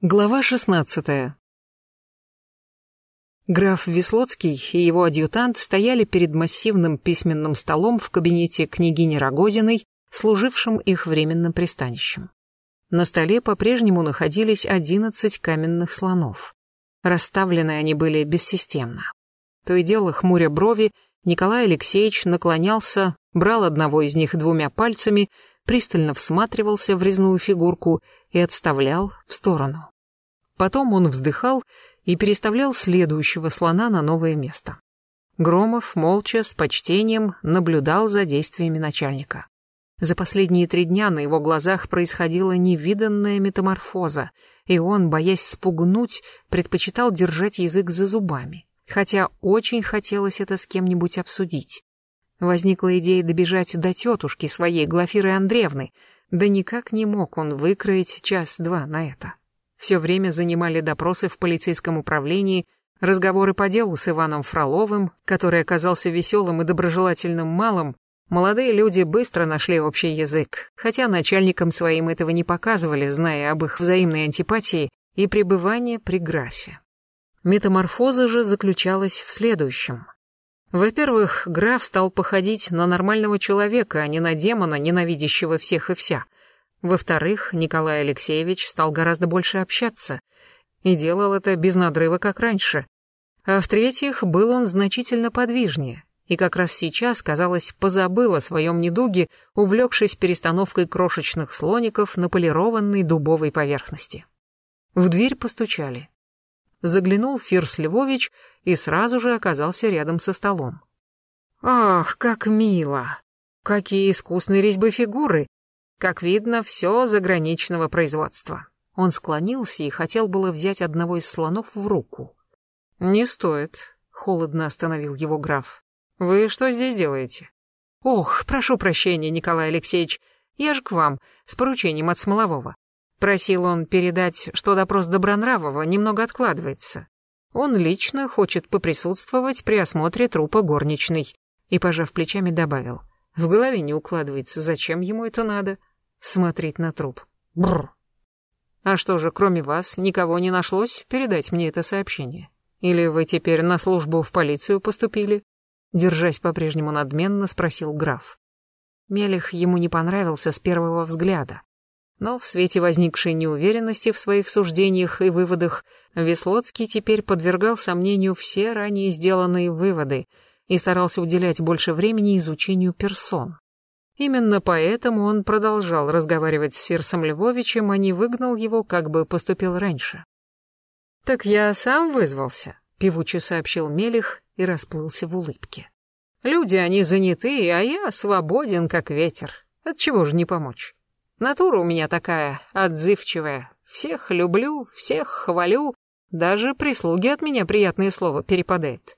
Глава 16. Граф Веслоцкий и его адъютант стояли перед массивным письменным столом в кабинете княгини Рогозиной, служившим их временным пристанищем. На столе по-прежнему находились одиннадцать каменных слонов. Расставлены они были бессистемно. То и дело, хмуря брови, Николай Алексеевич наклонялся, брал одного из них двумя пальцами, пристально всматривался в резную фигурку и отставлял в сторону. Потом он вздыхал и переставлял следующего слона на новое место. Громов молча, с почтением, наблюдал за действиями начальника. За последние три дня на его глазах происходила невиданная метаморфоза, и он, боясь спугнуть, предпочитал держать язык за зубами, хотя очень хотелось это с кем-нибудь обсудить. Возникла идея добежать до тетушки своей, Глафиры Андреевны, да никак не мог он выкроить час-два на это все время занимали допросы в полицейском управлении, разговоры по делу с Иваном Фроловым, который оказался веселым и доброжелательным малым, молодые люди быстро нашли общий язык, хотя начальникам своим этого не показывали, зная об их взаимной антипатии и пребывании при графе. Метаморфоза же заключалась в следующем. Во-первых, граф стал походить на нормального человека, а не на демона, ненавидящего всех и вся. Во-вторых, Николай Алексеевич стал гораздо больше общаться и делал это без надрыва, как раньше. А в-третьих, был он значительно подвижнее и как раз сейчас, казалось, позабыл о своем недуге, увлекшись перестановкой крошечных слоников на полированной дубовой поверхности. В дверь постучали. Заглянул Фирс Львович и сразу же оказался рядом со столом. «Ах, как мило! Какие искусные резьбы фигуры! Как видно, все заграничного производства. Он склонился и хотел было взять одного из слонов в руку. «Не стоит», — холодно остановил его граф. «Вы что здесь делаете?» «Ох, прошу прощения, Николай Алексеевич, я же к вам, с поручением от Смолового». Просил он передать, что допрос Добронравова немного откладывается. Он лично хочет поприсутствовать при осмотре трупа горничной. И, пожав плечами, добавил. В голове не укладывается, зачем ему это надо смотреть на труп. Бррр. А что же, кроме вас, никого не нашлось передать мне это сообщение? Или вы теперь на службу в полицию поступили? Держась по-прежнему надменно, спросил граф. Мелих ему не понравился с первого взгляда. Но в свете возникшей неуверенности в своих суждениях и выводах Веслоцкий теперь подвергал сомнению все ранее сделанные выводы и старался уделять больше времени изучению персон. Именно поэтому он продолжал разговаривать с Фирсом Львовичем, а не выгнал его, как бы поступил раньше. «Так я сам вызвался», — певуче сообщил Мелих и расплылся в улыбке. «Люди, они заняты, а я свободен, как ветер. Отчего же не помочь? Натура у меня такая, отзывчивая. Всех люблю, всех хвалю, даже прислуги от меня приятное слово перепадает.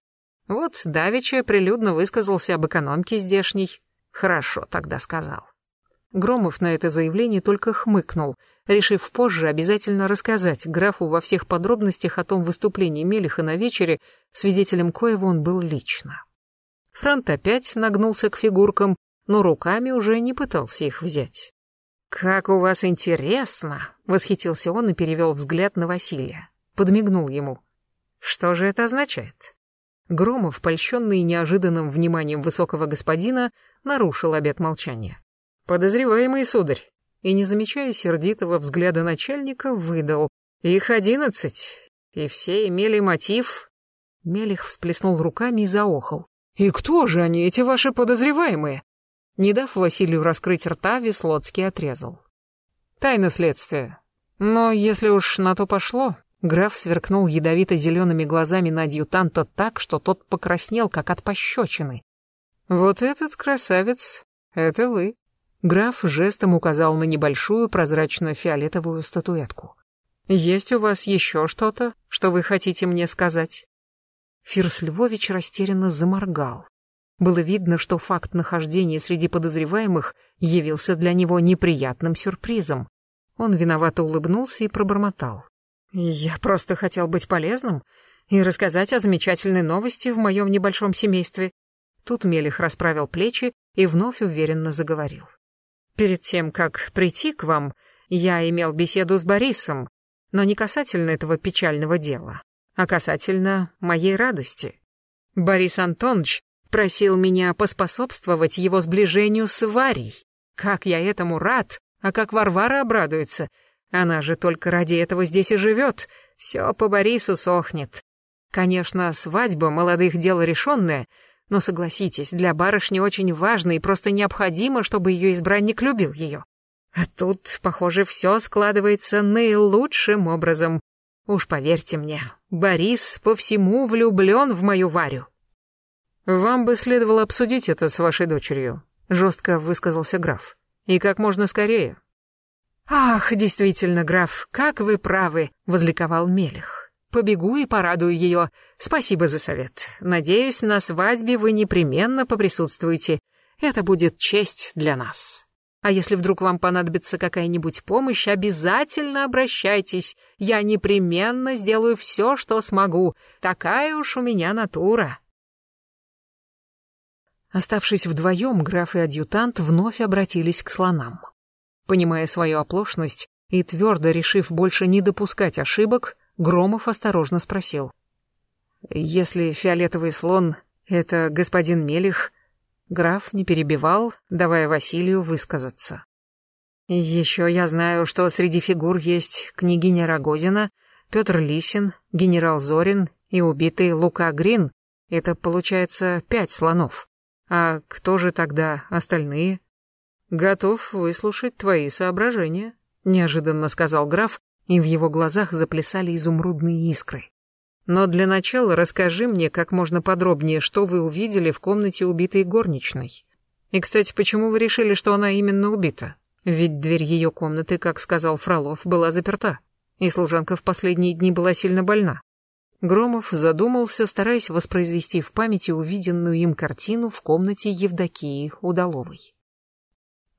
Вот Давича прилюдно высказался об экономке здешней, Хорошо тогда сказал. Громов на это заявление только хмыкнул, решив позже обязательно рассказать графу во всех подробностях о том выступлении Мелиха на вечере, свидетелем коего он был лично. Франт опять нагнулся к фигуркам, но руками уже не пытался их взять. «Как у вас интересно!» — восхитился он и перевел взгляд на Василия. Подмигнул ему. «Что же это означает?» Громов, польщенный неожиданным вниманием высокого господина, нарушил обет молчания. «Подозреваемый, сударь!» И, не замечая сердитого взгляда начальника, выдал. «Их одиннадцать, и все имели мотив...» Мелих всплеснул руками и заохал. «И кто же они, эти ваши подозреваемые?» Не дав Василию раскрыть рта, Веслоцкий отрезал. «Тайна следствия. Но если уж на то пошло, Граф сверкнул ядовито-зелеными глазами на адъютанта так, что тот покраснел, как от пощечины. «Вот этот красавец, это вы». Граф жестом указал на небольшую прозрачно-фиолетовую статуэтку. «Есть у вас еще что-то, что вы хотите мне сказать?» Фирс Львович растерянно заморгал. Было видно, что факт нахождения среди подозреваемых явился для него неприятным сюрпризом. Он виновато улыбнулся и пробормотал. Я просто хотел быть полезным и рассказать о замечательной новости в моем небольшом семействе. Тут Мелих расправил плечи и вновь уверенно заговорил. Перед тем, как прийти к вам, я имел беседу с Борисом, но не касательно этого печального дела, а касательно моей радости. Борис Антонович просил меня поспособствовать его сближению с Варей. Как я этому рад, а как Варвара обрадуется. Она же только ради этого здесь и живет. Все по Борису сохнет. Конечно, свадьба молодых дело решенное, но согласитесь, для барышни очень важно и просто необходимо, чтобы ее избранник любил ее. А тут, похоже, все складывается наилучшим образом. Уж поверьте мне, Борис по всему влюблен в мою Варю. «Вам бы следовало обсудить это с вашей дочерью», — жестко высказался граф. «И как можно скорее». «Ах, действительно, граф, как вы правы», — возликовал Мелих. «Побегу и порадую ее. Спасибо за совет. Надеюсь, на свадьбе вы непременно поприсутствуете. Это будет честь для нас. А если вдруг вам понадобится какая-нибудь помощь, обязательно обращайтесь. Я непременно сделаю все, что смогу. Такая уж у меня натура». Оставшись вдвоем, граф и адъютант вновь обратились к слонам. Понимая свою оплошность и твердо решив больше не допускать ошибок, Громов осторожно спросил. «Если фиолетовый слон — это господин Мелих, граф не перебивал, давая Василию высказаться. Еще я знаю, что среди фигур есть княгиня Рогозина, Петр Лисин, генерал Зорин и убитый Лука Грин. Это получается пять слонов. А кто же тогда остальные? Готов выслушать твои соображения, неожиданно сказал граф, и в его глазах заплясали изумрудные искры. Но для начала расскажи мне как можно подробнее, что вы увидели в комнате убитой горничной. И, кстати, почему вы решили, что она именно убита? Ведь дверь ее комнаты, как сказал Фролов, была заперта, и служанка в последние дни была сильно больна. Громов задумался, стараясь воспроизвести в памяти увиденную им картину в комнате Евдокии Удаловой.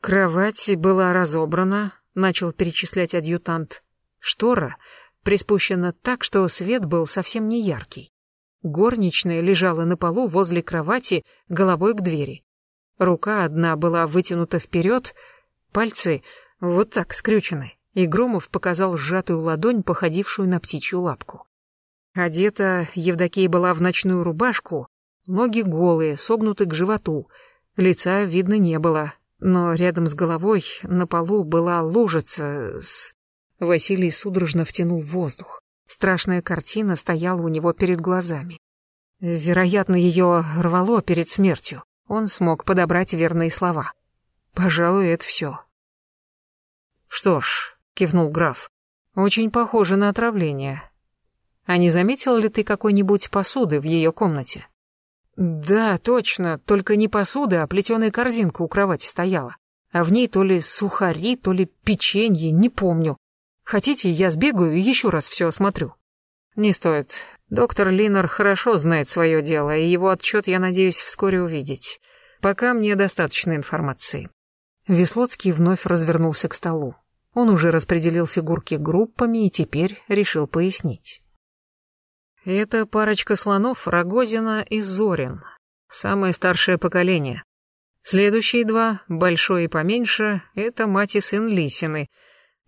Кровать была разобрана, начал перечислять адъютант. Штора приспущена так, что свет был совсем не яркий. Горничная лежала на полу возле кровати, головой к двери. Рука одна была вытянута вперед, пальцы вот так скрючены, и Громов показал сжатую ладонь, походившую на птичью лапку. Одета Евдокия была в ночную рубашку, ноги голые, согнуты к животу, лица видно не было, но рядом с головой на полу была лужица с... Василий судорожно втянул воздух. Страшная картина стояла у него перед глазами. Вероятно, ее рвало перед смертью. Он смог подобрать верные слова. Пожалуй, это все. «Что ж», — кивнул граф, — «очень похоже на отравление. А не заметил ли ты какой-нибудь посуды в ее комнате? Да, точно, только не посуда, а плетеная корзинка у кровати стояла. А в ней то ли сухари, то ли печенье, не помню. Хотите, я сбегаю и еще раз все осмотрю? Не стоит. Доктор Линнер хорошо знает свое дело, и его отчет я надеюсь вскоре увидеть. Пока мне достаточно информации. Веслоцкий вновь развернулся к столу. Он уже распределил фигурки группами и теперь решил пояснить. Это парочка слонов Рогозина и Зорин, самое старшее поколение. Следующие два, большой и поменьше, это мать и сын Лисины.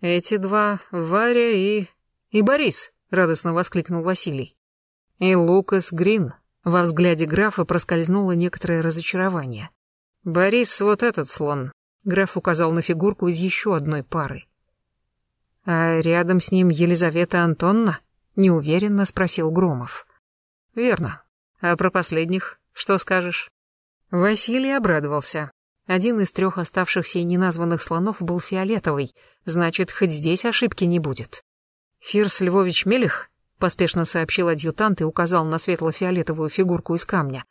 Эти два — Варя и... и Борис, радостно воскликнул Василий. И Лукас Грин. Во взгляде графа проскользнуло некоторое разочарование. Борис вот этот слон. Граф указал на фигурку из еще одной пары. А рядом с ним Елизавета Антонна? Неуверенно спросил Громов. Верно. А про последних что скажешь? Василий обрадовался. Один из трех оставшихся и неназванных слонов был фиолетовый, значит, хоть здесь ошибки не будет. Фирс Львович Мелих поспешно сообщил адъютант и указал на светло-фиолетовую фигурку из камня.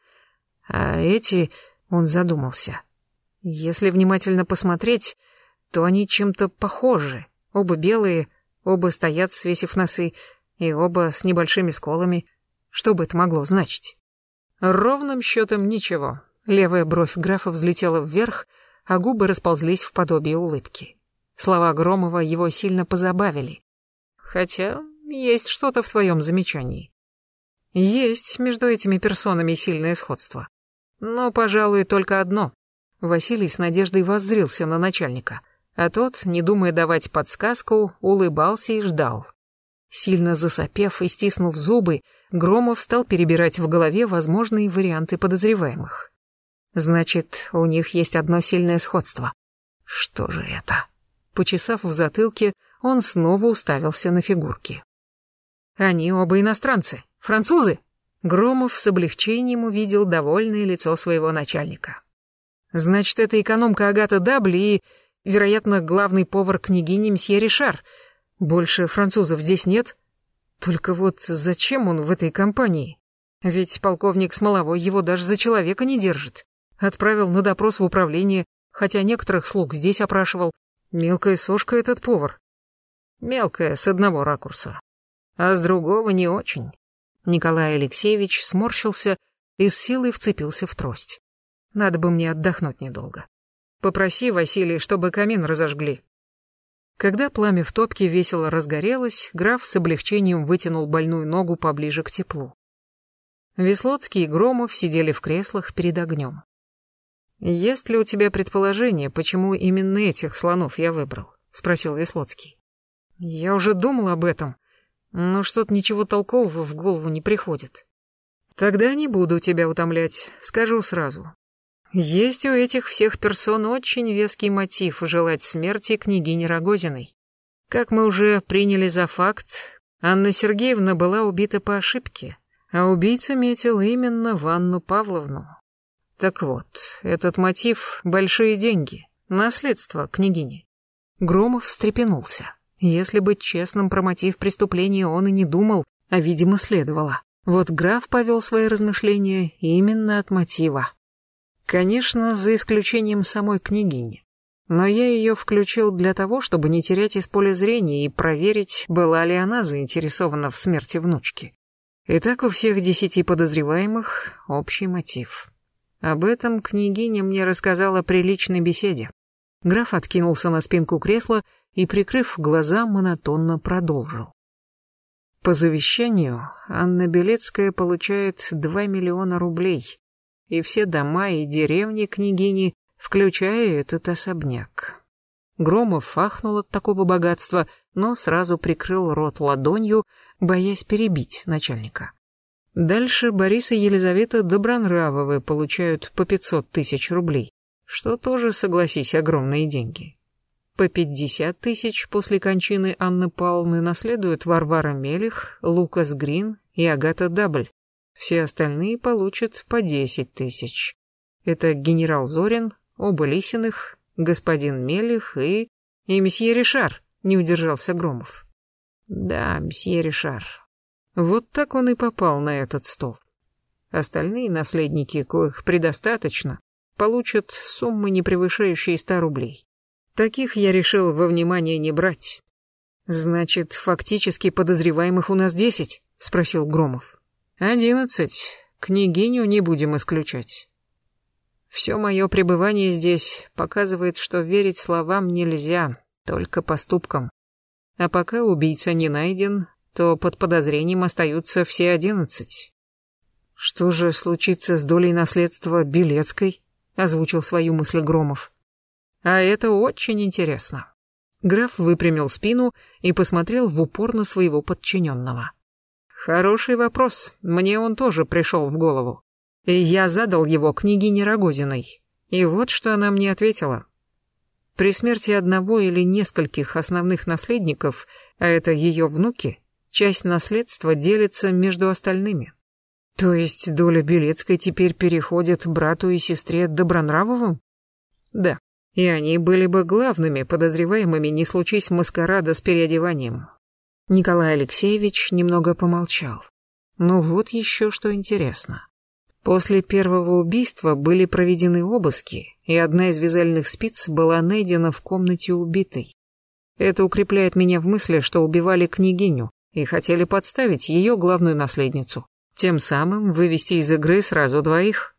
А эти... Он задумался. Если внимательно посмотреть, то они чем-то похожи. Оба белые, оба стоят, свесив носы, и оба с небольшими сколами. Что бы это могло значить? Ровным счетом ничего. Левая бровь графа взлетела вверх, а губы расползлись в подобие улыбки. Слова Громова его сильно позабавили. Хотя есть что-то в твоем замечании. Есть между этими персонами сильное сходство. Но, пожалуй, только одно. Василий с надеждой воззрился на начальника, а тот, не думая давать подсказку, улыбался и ждал. Сильно засопев и стиснув зубы, Громов стал перебирать в голове возможные варианты подозреваемых. Значит, у них есть одно сильное сходство. Что же это? Почесав в затылке, он снова уставился на фигурки. Они оба иностранцы, французы. Громов с облегчением увидел довольное лицо своего начальника. Значит, это экономка Агата Дабли и, вероятно, главный повар княгини мсье Ришар. Больше французов здесь нет. Только вот зачем он в этой компании? Ведь полковник Смоловой его даже за человека не держит. Отправил на допрос в управление, хотя некоторых слуг здесь опрашивал. Мелкая сошка этот повар. Мелкая с одного ракурса, а с другого не очень. Николай Алексеевич сморщился и с силой вцепился в трость. Надо бы мне отдохнуть недолго. Попроси, Василий, чтобы камин разожгли. Когда пламя в топке весело разгорелось, граф с облегчением вытянул больную ногу поближе к теплу. Веслоцкий и Громов сидели в креслах перед огнем. «Есть ли у тебя предположение, почему именно этих слонов я выбрал?» — спросил Веслоцкий. «Я уже думал об этом, но что-то ничего толкового в голову не приходит. Тогда не буду тебя утомлять, скажу сразу. Есть у этих всех персон очень веский мотив желать смерти княгини Рогозиной. Как мы уже приняли за факт, Анна Сергеевна была убита по ошибке, а убийца метил именно Ванну Павловну. Так вот, этот мотив — большие деньги, наследство княгини. Громов встрепенулся. Если быть честным, про мотив преступления он и не думал, а, видимо, следовало. Вот граф повел свои размышления именно от мотива. Конечно, за исключением самой княгини. Но я ее включил для того, чтобы не терять из поля зрения и проверить, была ли она заинтересована в смерти внучки. Итак, у всех десяти подозреваемых общий мотив. Об этом княгиня мне рассказала при личной беседе. Граф откинулся на спинку кресла и, прикрыв глаза, монотонно продолжил. По завещанию Анна Белецкая получает 2 миллиона рублей, и все дома и деревни княгини, включая этот особняк. Громов фахнул от такого богатства, но сразу прикрыл рот ладонью, боясь перебить начальника. Дальше Борис и Елизавета Добронравовы получают по 500 тысяч рублей, что тоже, согласись, огромные деньги. По 50 тысяч после кончины Анны Павловны наследуют Варвара Мелих, Лукас Грин и Агата Дабль. Все остальные получат по десять тысяч. Это генерал Зорин, оба Лисиных, господин Мелих и... и месье Ришар, не удержался Громов. Да, месье Ришар. Вот так он и попал на этот стол. Остальные наследники, коих предостаточно, получат суммы, не превышающие ста рублей. Таких я решил во внимание не брать. Значит, фактически подозреваемых у нас десять? Спросил Громов. Одиннадцать. Княгиню не будем исключать. Все мое пребывание здесь показывает, что верить словам нельзя, только поступкам. А пока убийца не найден, то под подозрением остаются все одиннадцать. Что же случится с долей наследства Белецкой? Озвучил свою мысль Громов. А это очень интересно. Граф выпрямил спину и посмотрел в упор на своего подчиненного. Хороший вопрос, мне он тоже пришел в голову. И я задал его княгине Рогозиной. И вот что она мне ответила. При смерти одного или нескольких основных наследников, а это ее внуки, часть наследства делится между остальными. То есть доля Белецкой теперь переходит брату и сестре Добронравовым? Да, и они были бы главными подозреваемыми, не случись маскарада с переодеванием. Николай Алексеевич немного помолчал. Ну вот еще что интересно. После первого убийства были проведены обыски, и одна из вязальных спиц была найдена в комнате убитой. Это укрепляет меня в мысли, что убивали княгиню и хотели подставить ее главную наследницу, тем самым вывести из игры сразу двоих.